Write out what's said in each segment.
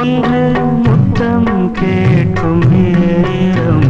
ஒன்று முத்தம் கேட்கும் நேரம்.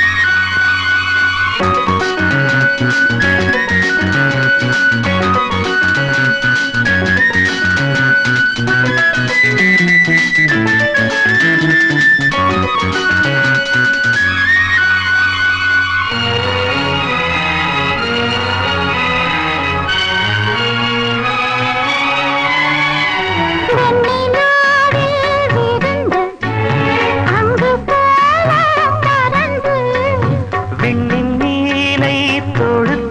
தொழுத்து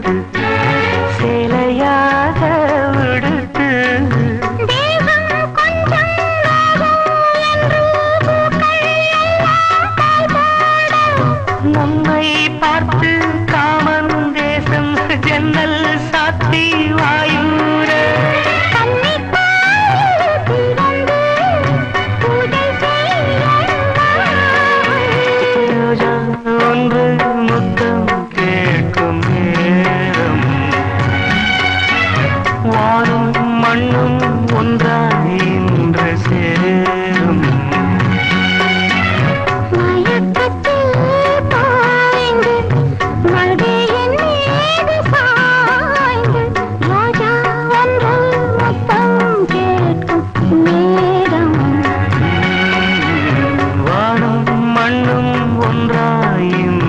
ஒன்றாயும்